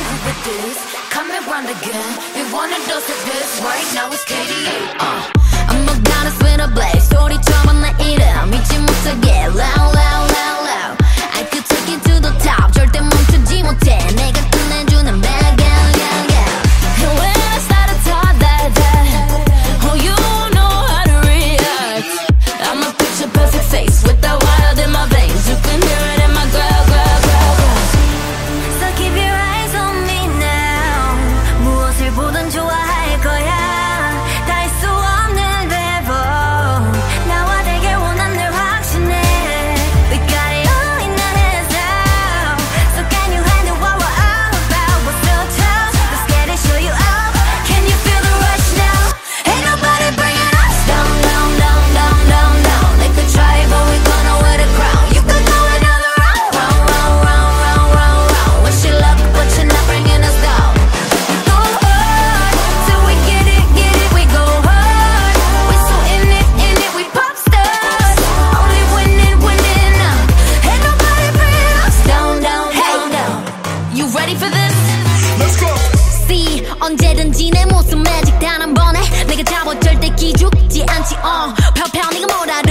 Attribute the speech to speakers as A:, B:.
A: this. Come and run again. You wanna dose of this? Right now it's KDA. Uh. I'm a goddess 언제든지 내 모습 매직 단한 번에 내가 잡아 절대 기죽지 않지 어 uh. 펴펴 네가 뭘 알아